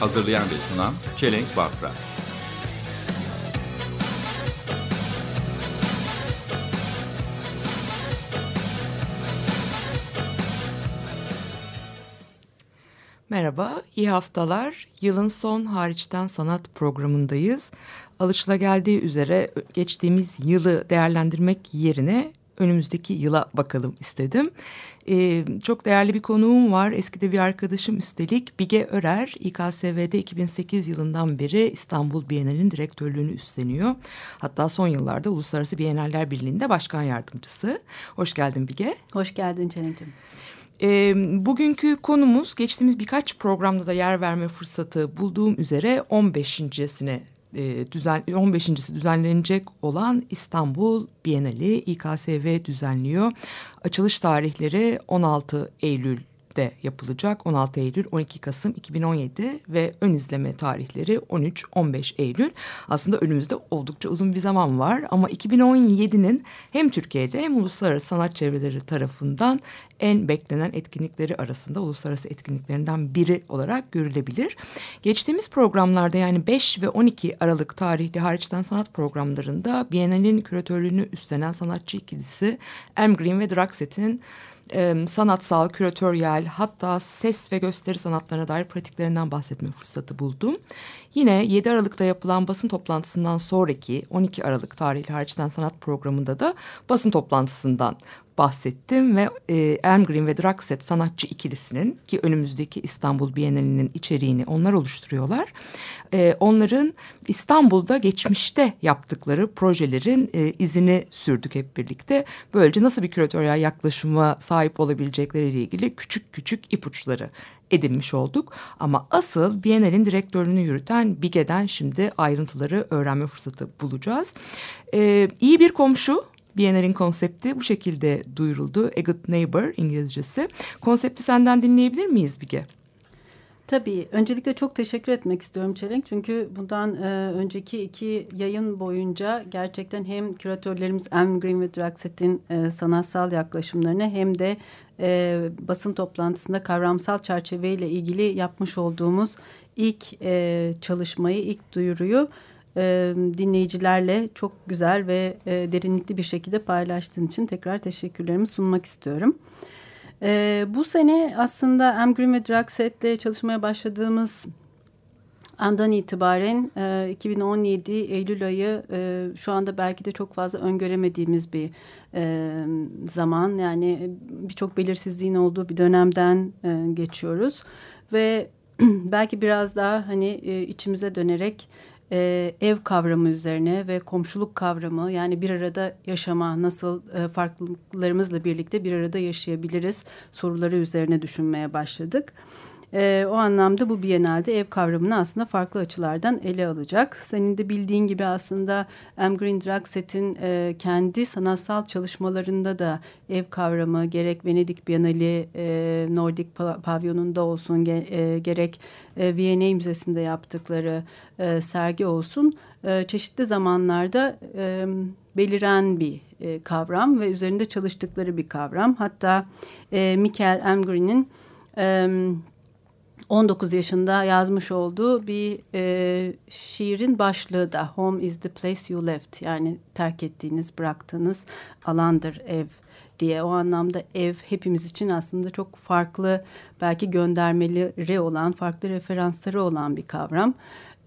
Hazırlayan ve sunan Çelenk Bafra. Merhaba, iyi haftalar. Yılın son hariçten sanat programındayız. Alışılageldiği üzere geçtiğimiz yılı değerlendirmek yerine önümüzdeki yıla bakalım istedim. Ee, çok değerli bir konuğum var. Eskide bir arkadaşım üstelik Bige Örer. İKSV'de 2008 yılından beri İstanbul Bienali'nin direktörlüğünü üstleniyor. Hatta son yıllarda Uluslararası Bienaller Birliği'nde başkan yardımcısı. Hoş geldin Bige. Hoş geldin Çelen'cim. E, bugünkü konumuz geçtiğimiz birkaç programda da yer verme fırsatı bulduğum üzere 15.sine e, düzen 15.si düzenlenecek olan İstanbul Bienali İKSV düzenliyor. Açılış tarihleri 16 Eylül de yapılacak 16 Eylül 12 Kasım 2017 ve ön izleme tarihleri 13-15 Eylül. Aslında önümüzde oldukça uzun bir zaman var ama 2017'nin hem Türkiye'de hem uluslararası sanat çevreleri tarafından en beklenen etkinlikleri arasında uluslararası etkinliklerinden biri olarak görülebilir. Geçtiğimiz programlarda yani 5 ve 12 Aralık tarihli hariçten sanat programlarında Biennale'nin küratörlüğünü üstlenen sanatçı ikilisi Em Green ve Draxet'in e, sanatsal, küratöryel hatta ses ve gösteri sanatlarına dair pratiklerinden bahsetme fırsatı buldum. Yine 7 Aralık'ta yapılan basın toplantısından sonraki 12 Aralık tarihli hariçten sanat programında da basın toplantısından bahsettim ve e, Elm Green ve Draxet sanatçı ikilisinin ki önümüzdeki İstanbul Bienalinin içeriğini onlar oluşturuyorlar. E, onların İstanbul'da geçmişte yaptıkları projelerin e, izini sürdük hep birlikte. Böylece nasıl bir küratöryel yaklaşıma sahip olabilecekleriyle ilgili küçük küçük ipuçları edinmiş olduk. Ama asıl Biennale'in direktörlüğünü yürüten Bige'den şimdi ayrıntıları öğrenme fırsatı bulacağız. Ee, iyi bir komşu Biennale'in konsepti bu şekilde duyuruldu. A Good Neighbor İngilizcesi. Konsepti senden dinleyebilir miyiz Bige? Tabii. Öncelikle çok teşekkür etmek istiyorum Çelenk. Çünkü bundan e, önceki iki yayın boyunca gerçekten hem küratörlerimiz Em Green ve Draxet'in e, sanatsal yaklaşımlarını hem de e, basın toplantısında kavramsal çerçeveyle ilgili yapmış olduğumuz ilk e, çalışmayı, ilk duyuruyu e, dinleyicilerle çok güzel ve e, derinlikli bir şekilde paylaştığın için tekrar teşekkürlerimi sunmak istiyorum. E, bu sene aslında Em Green ve Draxet'le çalışmaya başladığımız andan itibaren e, 2017 Eylül ayı e, şu anda belki de çok fazla öngöremediğimiz bir e, zaman. Yani birçok belirsizliğin olduğu bir dönemden e, geçiyoruz. Ve belki biraz daha hani e, içimize dönerek e, ev kavramı üzerine ve komşuluk kavramı yani bir arada yaşama nasıl e, farklılıklarımızla birlikte bir arada yaşayabiliriz soruları üzerine düşünmeye başladık. E, o anlamda bu Biennale'de ev kavramını aslında farklı açılardan ele alacak. Senin de bildiğin gibi aslında M. Green Draxet'in e, kendi sanatsal çalışmalarında da ev kavramı gerek Venedik Biennale e, Nordik Pavyonu'nda olsun ge, e, gerek e, V&A Müzesi'nde yaptıkları e, sergi olsun e, çeşitli zamanlarda e, beliren bir e, kavram ve üzerinde çalıştıkları bir kavram. Hatta e, Michael M. Green'in e, 19 yaşında yazmış olduğu bir e, şiirin başlığı da Home is the place you left yani terk ettiğiniz bıraktığınız alandır ev diye. O anlamda ev hepimiz için aslında çok farklı belki göndermeleri olan farklı referansları olan bir kavram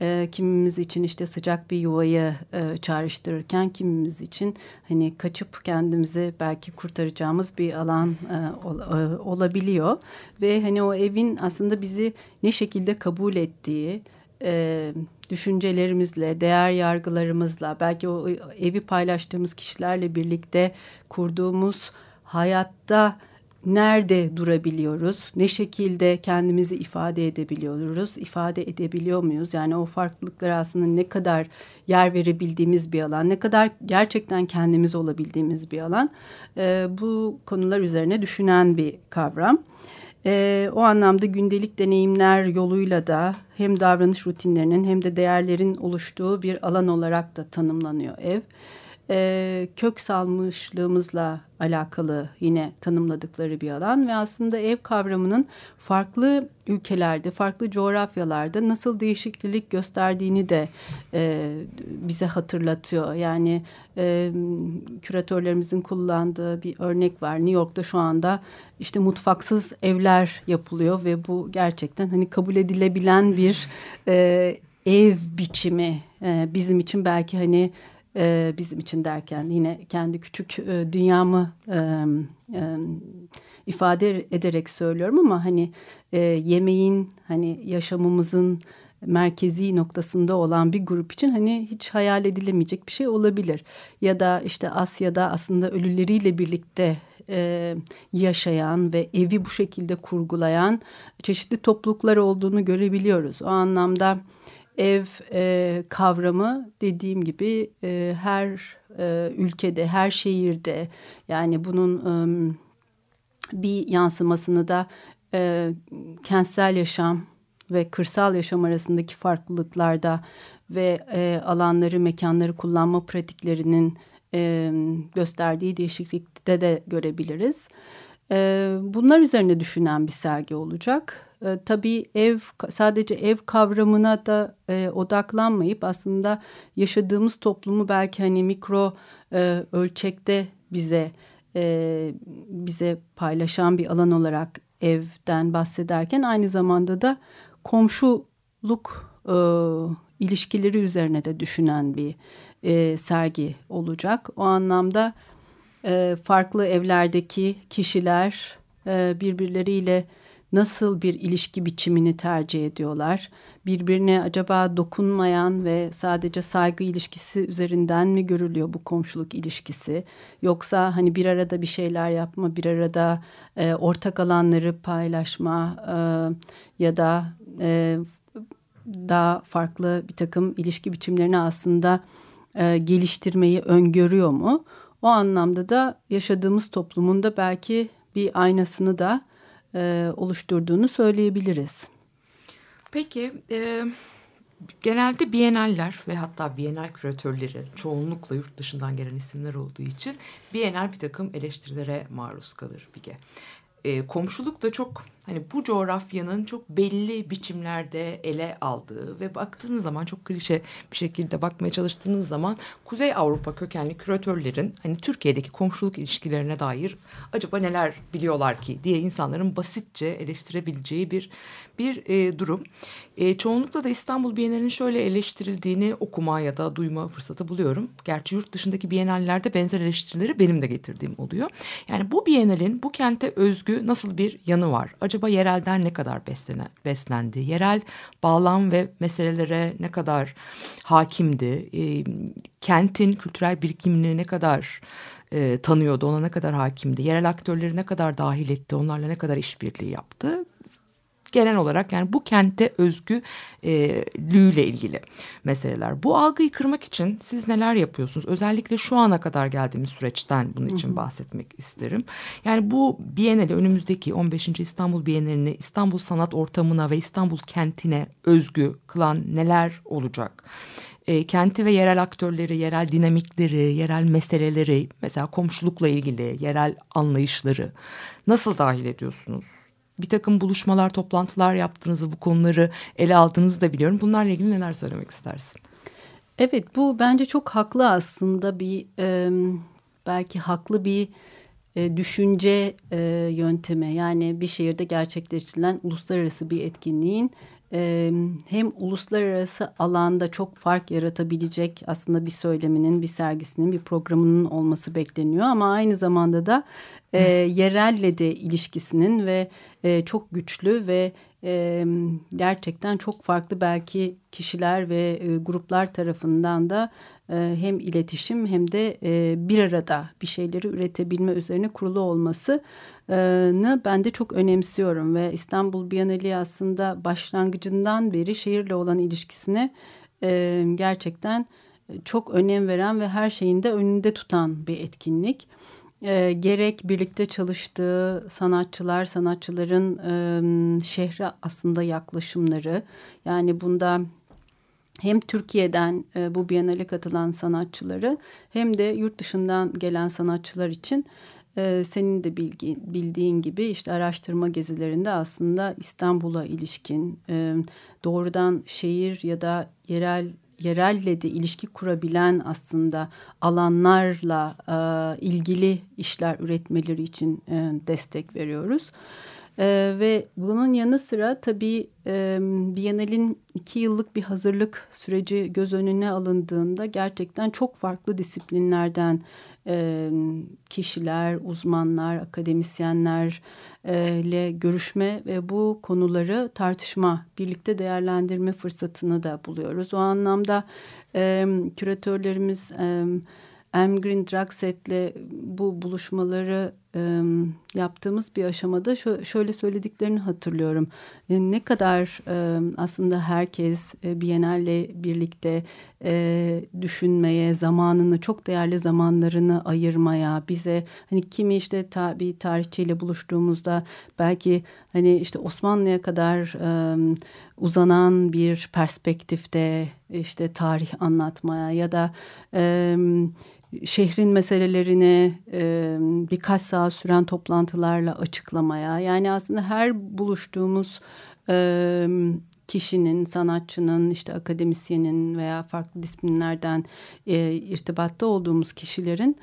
e, kimimiz için işte sıcak bir yuvayı e, çağrıştırırken kimimiz için hani kaçıp kendimizi belki kurtaracağımız bir alan e, ol, e, olabiliyor. Ve hani o evin aslında bizi ne şekilde kabul ettiği e, düşüncelerimizle, değer yargılarımızla, belki o evi paylaştığımız kişilerle birlikte kurduğumuz hayatta nerede durabiliyoruz? Ne şekilde kendimizi ifade edebiliyoruz? İfade edebiliyor muyuz? Yani o farklılıklara aslında ne kadar yer verebildiğimiz bir alan, ne kadar gerçekten kendimiz olabildiğimiz bir alan. E, bu konular üzerine düşünen bir kavram. E, o anlamda gündelik deneyimler yoluyla da hem davranış rutinlerinin hem de değerlerin oluştuğu bir alan olarak da tanımlanıyor ev e, kök salmışlığımızla alakalı yine tanımladıkları bir alan ve aslında ev kavramının farklı ülkelerde, farklı coğrafyalarda nasıl değişiklik gösterdiğini de e, bize hatırlatıyor. Yani e, küratörlerimizin kullandığı bir örnek var. New York'ta şu anda işte mutfaksız evler yapılıyor ve bu gerçekten hani kabul edilebilen bir e, ev biçimi. E, bizim için belki hani e, bizim için derken yine kendi küçük e, dünyamı e, e, ifade ederek söylüyorum ama hani e, yemeğin hani yaşamımızın merkezi noktasında olan bir grup için hani hiç hayal edilemeyecek bir şey olabilir. Ya da işte Asya'da aslında ölüleriyle birlikte e, yaşayan ve evi bu şekilde kurgulayan çeşitli topluluklar olduğunu görebiliyoruz. O anlamda ev e, kavramı dediğim gibi e, her e, ülkede, her şehirde yani bunun e, bir yansımasını da e, kentsel yaşam ve kırsal yaşam arasındaki farklılıklarda ve e, alanları, mekanları kullanma pratiklerinin e, gösterdiği değişiklikte de görebiliriz. E, bunlar üzerine düşünen bir sergi olacak. E, tabii ev sadece ev kavramına da e, odaklanmayıp aslında yaşadığımız toplumu belki hani mikro e, ölçekte bize e, bize paylaşan bir alan olarak evden bahsederken aynı zamanda da komşuluk e, ilişkileri üzerine de düşünen bir e, sergi olacak. O anlamda e, farklı evlerdeki kişiler e, birbirleriyle nasıl bir ilişki biçimini tercih ediyorlar? Birbirine acaba dokunmayan ve sadece saygı ilişkisi üzerinden mi görülüyor bu komşuluk ilişkisi? Yoksa hani bir arada bir şeyler yapma, bir arada e, ortak alanları paylaşma e, ya da e, daha farklı bir takım ilişki biçimlerini aslında e, geliştirmeyi öngörüyor mu? O anlamda da yaşadığımız toplumunda belki bir aynasını da e, oluşturduğunu söyleyebiliriz. Peki e, genelde biyenaller ve hatta bienal küratörleri çoğunlukla yurt dışından gelen isimler olduğu için bienal bir takım eleştirilere maruz kalır Bige. E, komşuluk da çok hani bu coğrafyanın çok belli biçimlerde ele aldığı ve baktığınız zaman çok klişe bir şekilde bakmaya çalıştığınız zaman Kuzey Avrupa kökenli küratörlerin hani Türkiye'deki komşuluk ilişkilerine dair acaba neler biliyorlar ki diye insanların basitçe eleştirebileceği bir bir e, durum. E, çoğunlukla da İstanbul Bienalinin şöyle eleştirildiğini okuma ya da duyma fırsatı buluyorum. Gerçi yurt dışındaki bienallerde benzer eleştirileri benim de getirdiğim oluyor. Yani bu bienalin bu kente özgü nasıl bir yanı var? Acaba yerelden ne kadar beslene, beslendi? Yerel bağlam ve meselelere ne kadar hakimdi? E, kentin kültürel birikimini ne kadar e, tanıyordu, ona ne kadar hakimdi? Yerel aktörleri ne kadar dahil etti, onlarla ne kadar işbirliği yaptı? Genel olarak yani bu kente özgü e, lüğüyle ilgili meseleler. Bu algıyı kırmak için siz neler yapıyorsunuz? Özellikle şu ana kadar geldiğimiz süreçten bunun için hı hı. bahsetmek isterim. Yani bu Biennale önümüzdeki 15. İstanbul Biennale'ni İstanbul sanat ortamına ve İstanbul kentine özgü kılan neler olacak? e, kenti ve yerel aktörleri, yerel dinamikleri, yerel meseleleri, mesela komşulukla ilgili yerel anlayışları nasıl dahil ediyorsunuz? Bir takım buluşmalar, toplantılar yaptığınızı, bu konuları ele aldığınızı da biliyorum. Bunlarla ilgili neler söylemek istersin? Evet, bu bence çok haklı aslında bir e, belki haklı bir e, düşünce e, yöntemi. Yani bir şehirde gerçekleştirilen uluslararası bir etkinliğin e, hem uluslararası alanda çok fark yaratabilecek aslında bir söyleminin, bir sergisinin, bir programının olması bekleniyor. Ama aynı zamanda da e, yerelle de ilişkisinin ve e, çok güçlü ve e, gerçekten çok farklı belki kişiler ve e, gruplar tarafından da e, hem iletişim hem de e, bir arada bir şeyleri üretebilme üzerine kurulu olmasını ben de çok önemsiyorum ve İstanbul Bienali aslında başlangıcından beri şehirle olan ilişkisine e, gerçekten çok önem veren ve her şeyin de önünde tutan bir etkinlik. E, gerek birlikte çalıştığı sanatçılar, sanatçıların e, şehre aslında yaklaşımları. Yani bunda hem Türkiye'den e, bu Biennale katılan sanatçıları hem de yurt dışından gelen sanatçılar için e, senin de bilgi, bildiğin gibi işte araştırma gezilerinde aslında İstanbul'a ilişkin e, doğrudan şehir ya da yerel yerelle de ilişki kurabilen aslında alanlarla e, ilgili işler üretmeleri için e, destek veriyoruz. E, ve bunun yanı sıra tabii e, Biennale'in iki yıllık bir hazırlık süreci göz önüne alındığında gerçekten çok farklı disiplinlerden e, kişiler, uzmanlar, akademisyenler ile görüşme ve bu konuları tartışma, birlikte değerlendirme fırsatını da buluyoruz. O anlamda e, küratörlerimiz e, Em Green Dragset'le bu buluşmaları e, yaptığımız bir aşamada şö şöyle söylediklerini hatırlıyorum. E, ne kadar e, aslında herkes e, Biennale birlikte e, düşünmeye, zamanını, çok değerli zamanlarını ayırmaya, bize hani kimi işte ta, bir tarihçiyle buluştuğumuzda belki hani işte Osmanlı'ya kadar e, uzanan bir perspektifte işte tarih anlatmaya ya da e, şehrin meselelerini e, birkaç saat süren toplantılarla açıklamaya yani aslında her buluştuğumuz e, kişinin, sanatçının, işte akademisyenin veya farklı disiplinlerden e, irtibatta olduğumuz kişilerin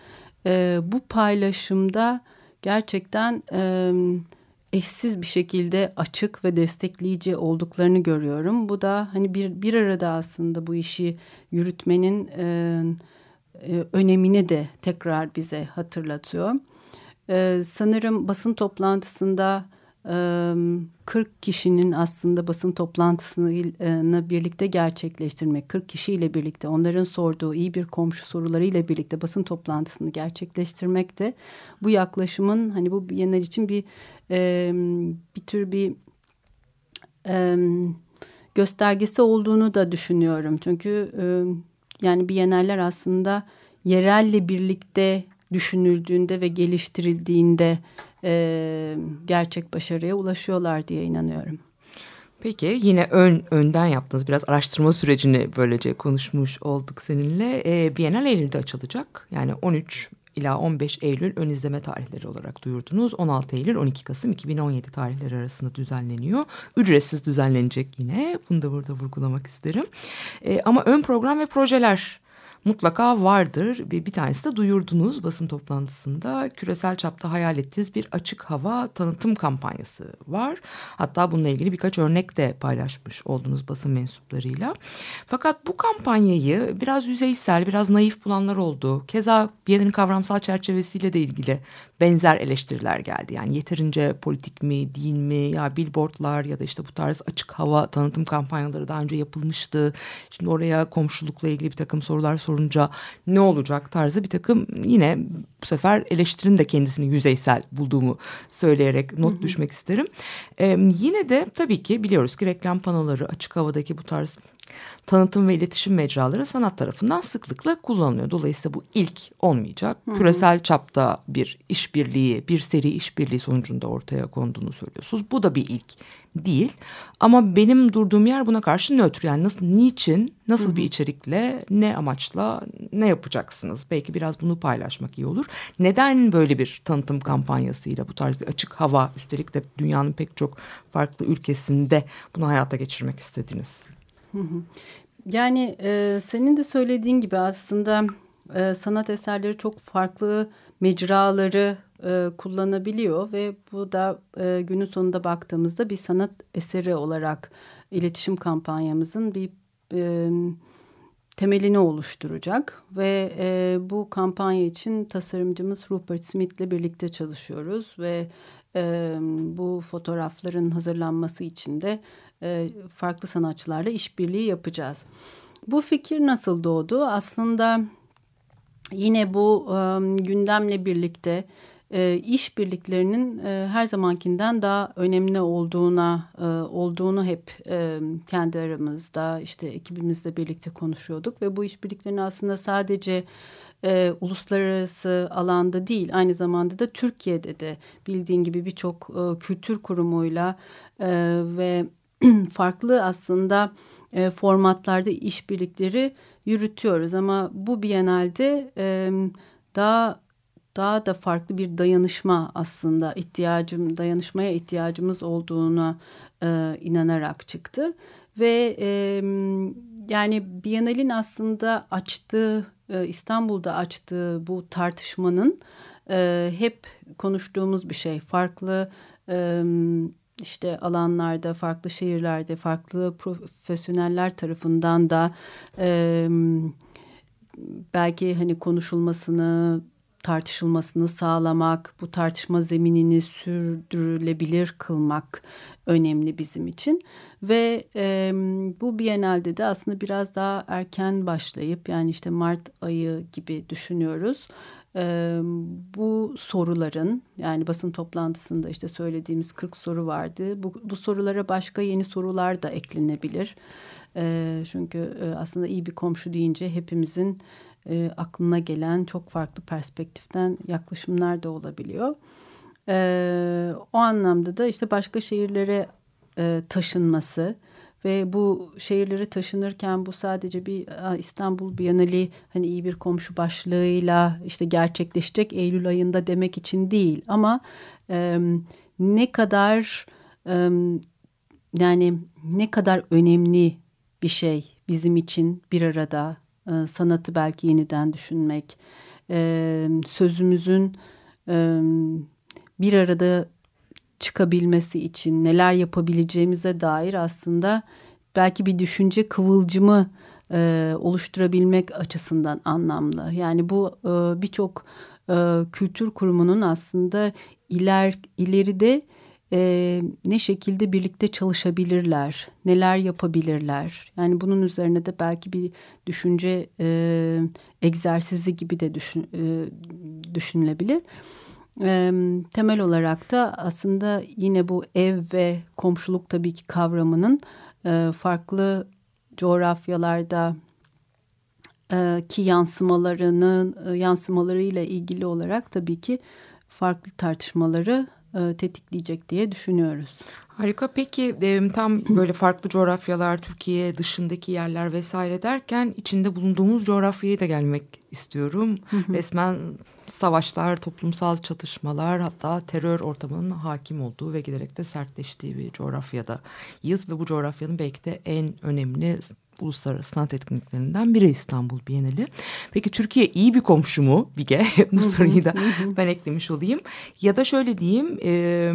e, bu paylaşımda gerçekten e, eşsiz bir şekilde açık ve destekleyici olduklarını görüyorum. Bu da hani bir bir arada aslında bu işi yürütmenin e, e, önemini de tekrar bize hatırlatıyor. E, sanırım basın toplantısında e, 40 kişinin aslında basın toplantısını birlikte gerçekleştirmek, 40 kişiyle birlikte onların sorduğu iyi bir komşu sorularıyla birlikte basın toplantısını gerçekleştirmek de bu yaklaşımın hani bu Biennale için bir e, bir tür bir e, göstergesi olduğunu da düşünüyorum. Çünkü e, yani Biennaller aslında yerelle birlikte düşünüldüğünde ve geliştirildiğinde e, gerçek başarıya ulaşıyorlar diye inanıyorum. Peki yine ön önden yaptığınız biraz araştırma sürecini böylece konuşmuş olduk seninle. E, Biennale Eylül'de açılacak. Yani 13 ila 15 Eylül ön izleme tarihleri olarak duyurdunuz. 16 Eylül 12 Kasım 2017 tarihleri arasında düzenleniyor. Ücretsiz düzenlenecek yine. Bunu da burada vurgulamak isterim. E, ama ön program ve projeler mutlaka vardır. Bir, bir tanesi de duyurdunuz basın toplantısında. Küresel çapta hayal ettiğiniz bir açık hava tanıtım kampanyası var. Hatta bununla ilgili birkaç örnek de paylaşmış oldunuz basın mensuplarıyla. Fakat bu kampanyayı biraz yüzeysel, biraz naif bulanlar oldu. Keza Biennale'nin kavramsal çerçevesiyle de ilgili benzer eleştiriler geldi. Yani yeterince politik mi, değil mi, ya billboardlar ya da işte bu tarz açık hava tanıtım kampanyaları daha önce yapılmıştı. Şimdi oraya komşulukla ilgili bir takım sorular sorunca ne olacak tarzı bir takım yine bu sefer eleştirinin de kendisini yüzeysel bulduğumu söyleyerek not hı hı. düşmek isterim. Ee, yine de tabii ki biliyoruz ki reklam panoları açık havadaki bu tarz tanıtım ve iletişim mecraları sanat tarafından sıklıkla kullanılıyor. Dolayısıyla bu ilk olmayacak. Hı hı. Küresel çapta bir işbirliği, bir seri işbirliği sonucunda ortaya konduğunu söylüyorsunuz. Bu da bir ilk değil. Ama benim durduğum yer buna karşı nötr. Yani nasıl, niçin, nasıl hı hı. bir içerikle, ne amaçla, ne yapacaksınız? Belki biraz bunu paylaşmak iyi olur. Neden böyle bir tanıtım kampanyasıyla bu tarz bir açık hava, üstelik de dünyanın pek çok farklı ülkesinde bunu hayata geçirmek istediniz? Yani e, senin de söylediğin gibi aslında e, sanat eserleri çok farklı mecraları e, kullanabiliyor ve bu da e, günün sonunda baktığımızda bir sanat eseri olarak iletişim kampanyamızın bir e, temelini oluşturacak ve e, bu kampanya için tasarımcımız Rupert Smith ile birlikte çalışıyoruz ve e, bu fotoğrafların hazırlanması için de e, farklı sanatçılarla işbirliği yapacağız. Bu fikir nasıl doğdu? Aslında yine bu e, gündemle birlikte e, e, her zamankinden daha önemli olduğuna olduğunu hep kendi aramızda işte ekibimizle birlikte konuşuyorduk ve bu işbirliklerini aslında sadece e, uluslararası alanda değil aynı zamanda da Türkiye'de de bildiğin gibi birçok e, kültür kurumuyla e, ve farklı aslında e, formatlarda işbirlikleri yürütüyoruz. Ama bu Biennale'de e, daha daha da farklı bir dayanışma aslında ihtiyacım dayanışmaya ihtiyacımız olduğunu e, inanarak çıktı. Ve e, yani Biennale'in aslında açtığı e, İstanbul'da açtığı bu tartışmanın e, hep konuştuğumuz bir şey. Farklı e, işte alanlarda farklı şehirlerde farklı profesyoneller tarafından da e, belki hani konuşulmasını tartışılmasını sağlamak, bu tartışma zeminini sürdürülebilir kılmak önemli bizim için. Ve e, bu Biennale'de de aslında biraz daha erken başlayıp yani işte Mart ayı gibi düşünüyoruz. E, bu soruların yani basın toplantısında işte söylediğimiz 40 soru vardı. Bu, bu sorulara başka yeni sorular da eklenebilir. E, çünkü aslında iyi bir komşu deyince hepimizin e, aklına gelen çok farklı perspektiften yaklaşımlar da olabiliyor. E, o anlamda da işte başka şehirlere e, taşınması ve bu şehirlere taşınırken bu sadece bir İstanbul Bienali hani iyi bir komşu başlığıyla işte gerçekleşecek Eylül ayında demek için değil. Ama e, ne kadar e, yani ne kadar önemli bir şey bizim için bir arada e, sanatı belki yeniden düşünmek, e, sözümüzün e, bir arada çıkabilmesi için neler yapabileceğimize dair aslında belki bir düşünce kıvılcımı oluşturabilmek açısından anlamlı. Yani bu birçok kültür kurumunun aslında iler ileride e, ne şekilde birlikte çalışabilirler, neler yapabilirler. Yani bunun üzerine de belki bir düşünce e, egzersizi gibi de düşün, e, düşünülebilir. Temel olarak da aslında yine bu ev ve komşuluk tabii ki kavramının e, farklı coğrafyalarda e, ki yansımalarının e, yansımalarıyla ilgili olarak tabii ki farklı tartışmaları e, tetikleyecek diye düşünüyoruz. Harika. Peki tam böyle farklı coğrafyalar, Türkiye dışındaki yerler vesaire derken içinde bulunduğumuz coğrafyaya da gelmek istiyorum. Resmen savaşlar, toplumsal çatışmalar hatta terör ortamının hakim olduğu ve giderek de sertleştiği bir coğrafyadayız. Ve bu coğrafyanın belki de en önemli uluslararası sanat etkinliklerinden biri İstanbul Bienali. Peki Türkiye iyi bir komşu mu Bige? Bu soruyu da ben eklemiş olayım. Ya da şöyle diyeyim... E,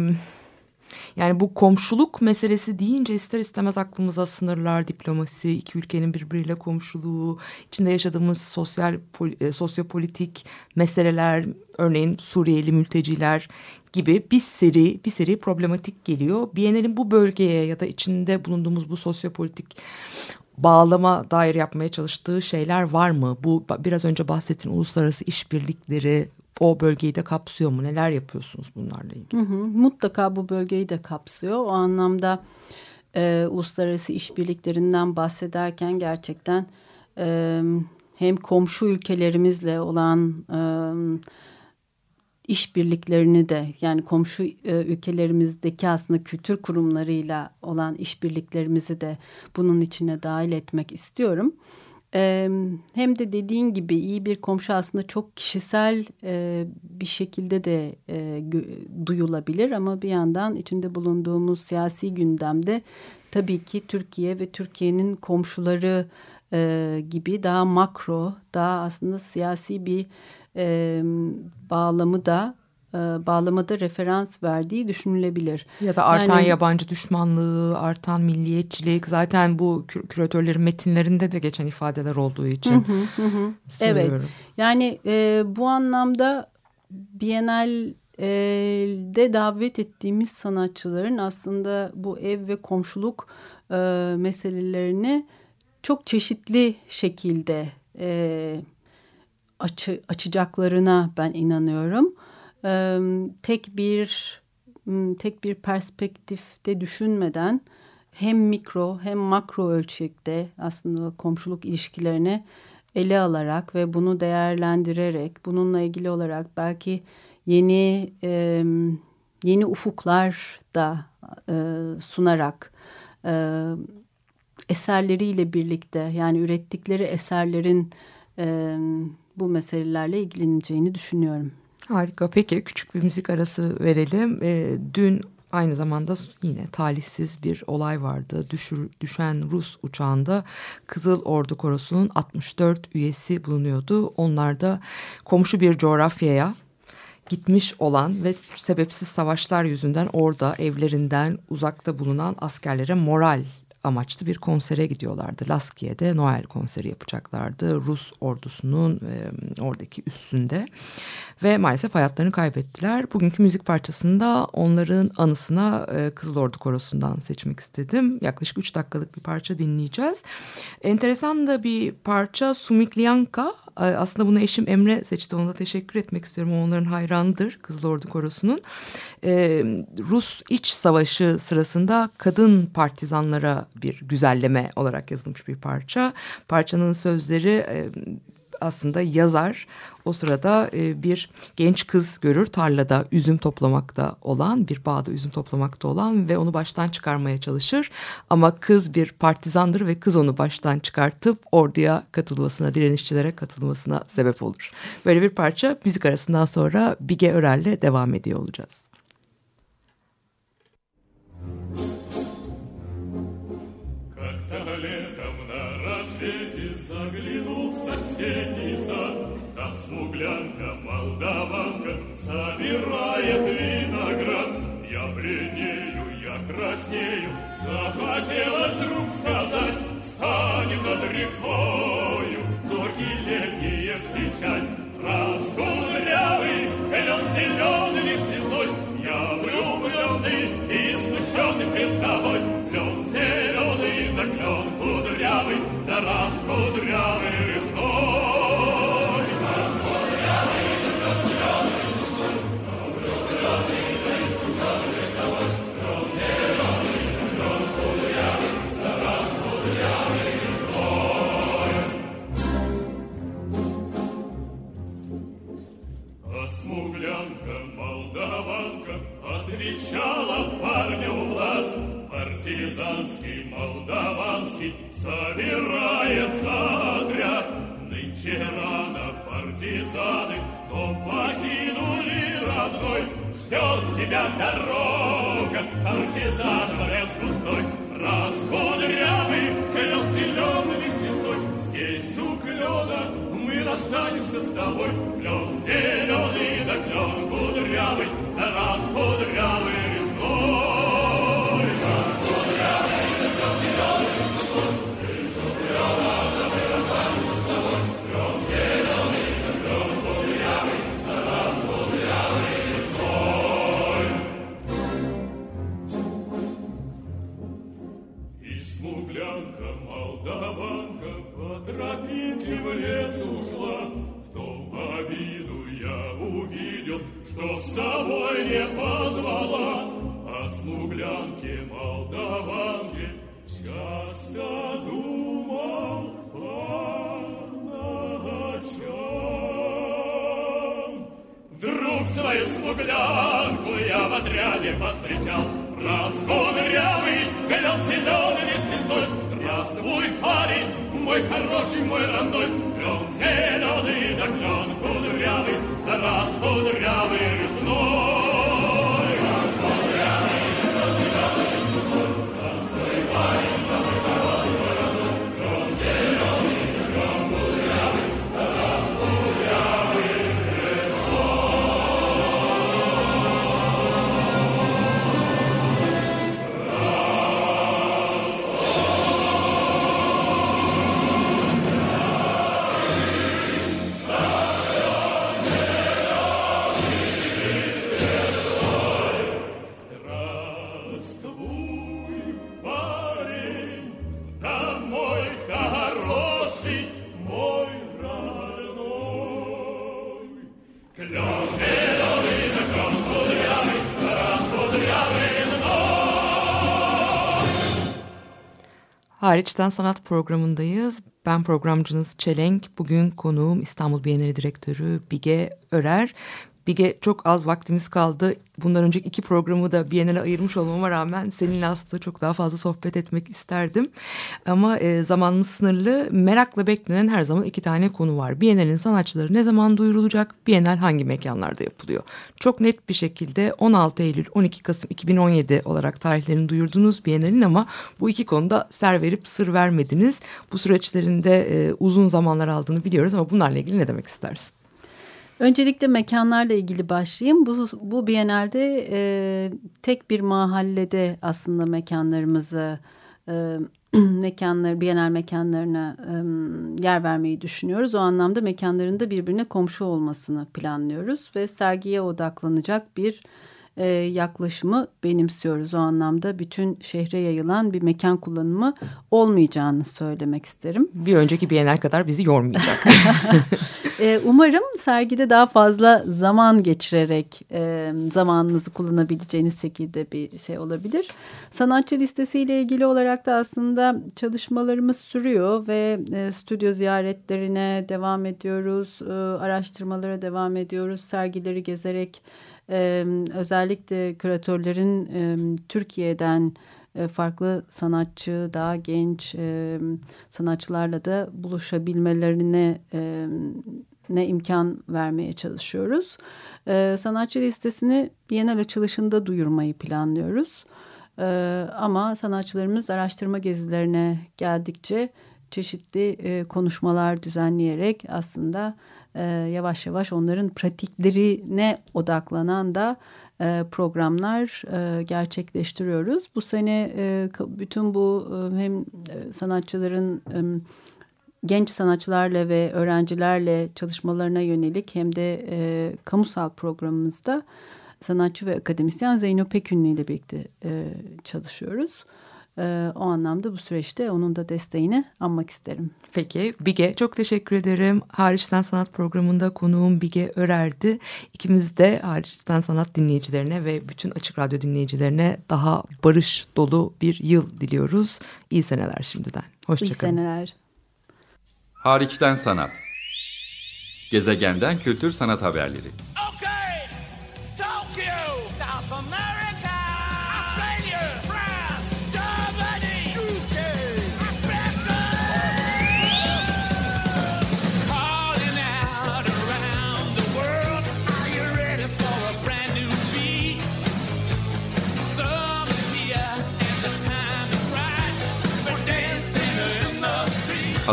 yani bu komşuluk meselesi deyince ister istemez aklımıza sınırlar, diplomasi, iki ülkenin birbiriyle komşuluğu, içinde yaşadığımız sosyal e, sosyopolitik meseleler, örneğin Suriyeli mülteciler gibi bir seri bir seri problematik geliyor. Biennial'in bu bölgeye ya da içinde bulunduğumuz bu sosyopolitik bağlama dair yapmaya çalıştığı şeyler var mı? Bu biraz önce bahsettiğin uluslararası işbirlikleri o bölgeyi de kapsıyor mu? Neler yapıyorsunuz bunlarla ilgili? Hı hı, mutlaka bu bölgeyi de kapsıyor. O anlamda e, uluslararası işbirliklerinden bahsederken gerçekten e, hem komşu ülkelerimizle olan e, işbirliklerini de yani komşu e, ülkelerimizdeki aslında kültür kurumlarıyla olan işbirliklerimizi de bunun içine dahil etmek istiyorum. Hem de dediğin gibi iyi bir komşu aslında çok kişisel e, bir şekilde de e, duyulabilir ama bir yandan içinde bulunduğumuz siyasi gündemde tabii ki Türkiye ve Türkiye'nin komşuları e, gibi daha makro, daha aslında siyasi bir bağlamı da bağlamada referans verdiği düşünülebilir. Ya da artan Yani- yabancı düşmanlığı, artan milliyetçilik zaten bu kü- küratörlerin metinlerinde de geçen ifadeler olduğu için Evet. söylüyorum. Yani e, bu anlamda Biennale'de davet ettiğimiz sanatçıların aslında bu ev ve komşuluk e, meselelerini çok çeşitli şekilde e, açı, açacaklarına ben inanıyorum. Tek bir m, tek bir perspektifte düşünmeden hem mikro hem makro ölçekte aslında komşuluk ilişkilerini ele alarak ve bunu değerlendirerek bununla ilgili olarak belki yeni yeni ufuklar da sunarak eserleriyle birlikte yani ürettikleri eserlerin bu meselelerle ilgileneceğini düşünüyorum. Harika. Peki küçük bir müzik arası verelim. Ee, dün aynı zamanda yine talihsiz bir olay vardı. Düşür, düşen Rus uçağında Kızıl Ordu Korosu'nun 64 üyesi bulunuyordu. Onlar da komşu bir coğrafyaya gitmiş olan ve sebepsiz savaşlar yüzünden orada evlerinden uzakta bulunan askerlere moral amaçlı bir konsere gidiyorlardı. Laskiye'de Noel konseri yapacaklardı. Rus ordusunun e, oradaki üssünde ve maalesef hayatlarını kaybettiler. Bugünkü müzik parçasında onların anısına e, Kızıl Ordu Korosu'ndan seçmek istedim. Yaklaşık üç dakikalık bir parça dinleyeceğiz. Enteresan da bir parça Sumiklyanka. Aslında bunu eşim Emre seçti. Ona da teşekkür etmek istiyorum. O onların hayranıdır Kızıl Ordu Korosu'nun. E, Rus İç Savaşı sırasında kadın partizanlara bir güzelleme olarak yazılmış bir parça. Parçanın sözleri e, aslında yazar o sırada e, bir genç kız görür tarlada üzüm toplamakta olan bir bağda üzüm toplamakta olan ve onu baştan çıkarmaya çalışır ama kız bir partizandır ve kız onu baştan çıkartıp orduya katılmasına direnişçilere katılmasına sebep olur. Böyle bir parça müzik arasından sonra Bige Örel'le devam ediyor olacağız. Краснею, захотелось вдруг сказать, Станем над рекою, biały, raz po парень, мой хороший, мой родной. Клен зеленый, да клен кудрявый, да раскудрявый весной. Hariçten Sanat programındayız. Ben programcınız Çelenk. Bugün konuğum İstanbul Bienali Direktörü Bige Örer. Bige çok az vaktimiz kaldı. Bundan önceki iki programı da Biennale ayırmış olmama rağmen seninle aslında çok daha fazla sohbet etmek isterdim. Ama e, zamanımız sınırlı. Merakla beklenen her zaman iki tane konu var. Biennale'in sanatçıları ne zaman duyurulacak? Biennale hangi mekanlarda yapılıyor? Çok net bir şekilde 16 Eylül 12 Kasım 2017 olarak tarihlerini duyurdunuz Biennale'in ama bu iki konuda ser verip sır vermediniz. Bu süreçlerinde e, uzun zamanlar aldığını biliyoruz ama bunlarla ilgili ne demek istersin? Öncelikle mekanlarla ilgili başlayayım. Bu, bu Biennale'de e, tek bir mahallede aslında mekanlarımızı e, mekanları, Biennale mekanlarına e, yer vermeyi düşünüyoruz. O anlamda mekanların da birbirine komşu olmasını planlıyoruz ve sergiye odaklanacak bir e, yaklaşımı benimsiyoruz. O anlamda bütün şehre yayılan bir mekan kullanımı olmayacağını söylemek isterim. Bir önceki Bienal kadar bizi yormayacak. e, umarım sergide daha fazla zaman geçirerek e, zamanınızı kullanabileceğiniz şekilde bir şey olabilir. Sanatçı listesiyle ilgili olarak da aslında çalışmalarımız sürüyor ve e, stüdyo ziyaretlerine devam ediyoruz. E, araştırmalara devam ediyoruz. Sergileri gezerek e, özellikle küratörlerin e, Türkiye'den farklı sanatçı, daha genç e, sanatçılarla da buluşabilmelerine e, ne imkan vermeye çalışıyoruz. E, sanatçı listesini Bienal açılışında duyurmayı planlıyoruz. E, ama sanatçılarımız araştırma gezilerine geldikçe çeşitli e, konuşmalar düzenleyerek aslında e, yavaş yavaş onların pratiklerine odaklanan da e, programlar e, gerçekleştiriyoruz. Bu sene e, bütün bu e, hem e, sanatçıların e, genç sanatçılarla ve öğrencilerle çalışmalarına yönelik hem de e, kamusal programımızda sanatçı ve akademisyen Zeyno Pekünlü ile birlikte e, çalışıyoruz. E, o anlamda bu süreçte onun da desteğini anmak isterim. Peki Bige çok teşekkür ederim. Hariçten Sanat programında konuğum Bige Örer'di. İkimiz de Hariçten Sanat dinleyicilerine ve bütün Açık Radyo dinleyicilerine daha barış dolu bir yıl diliyoruz. İyi seneler şimdiden. Hoşçakalın. İyi seneler. Hariçten Sanat Gezegenden Kültür Sanat Haberleri